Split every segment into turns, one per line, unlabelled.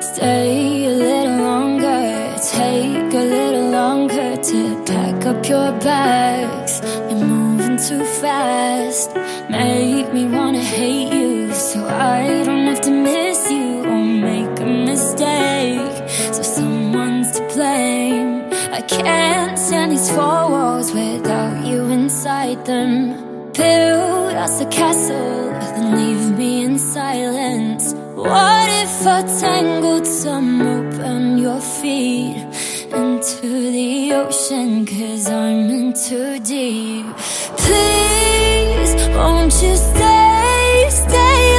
Stay a little longer, take a little longer to pack up your bags. You're moving too fast, make me wanna hate you so I don't have to miss you or make a mistake. So someone's to blame. I can't stand these four walls without you inside them. Build us a castle, then leave me in silence. What if I tangled some rope on your feet into the ocean? Cause I'm in too deep. Please, won't you stay, stay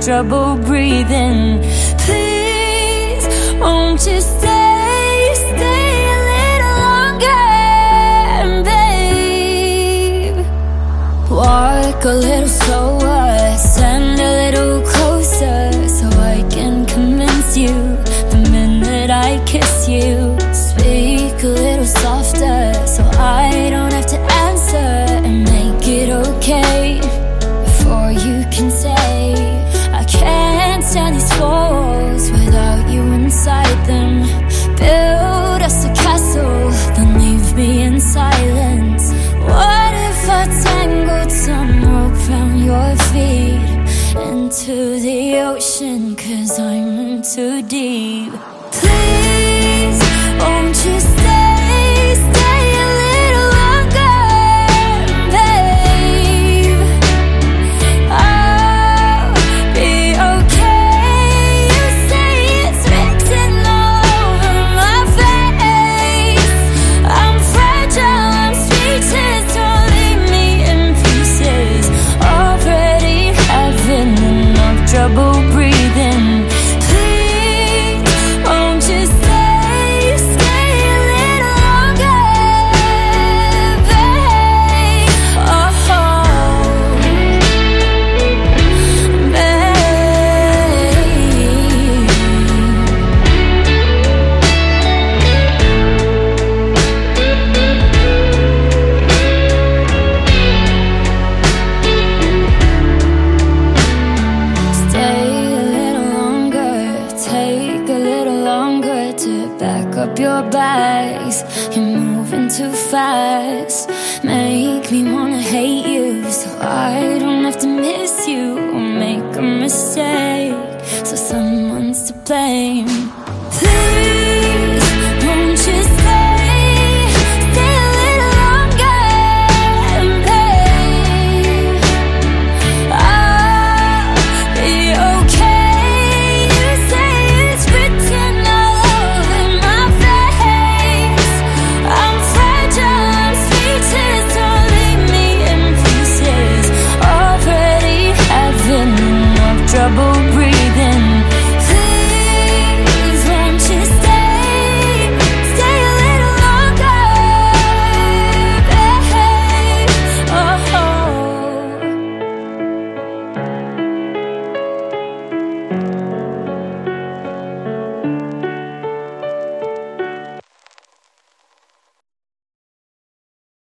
trouble breathing. Please, won't you stay, stay a little longer, babe? Walk a little slower, stand a little closer so I can convince you the minute I kiss you. Into the ocean? Cause I'm too deep. Please, up your bags. You're moving too fast, make me wanna hate you so I don't have to miss you or make a mistake. So someone's to blame.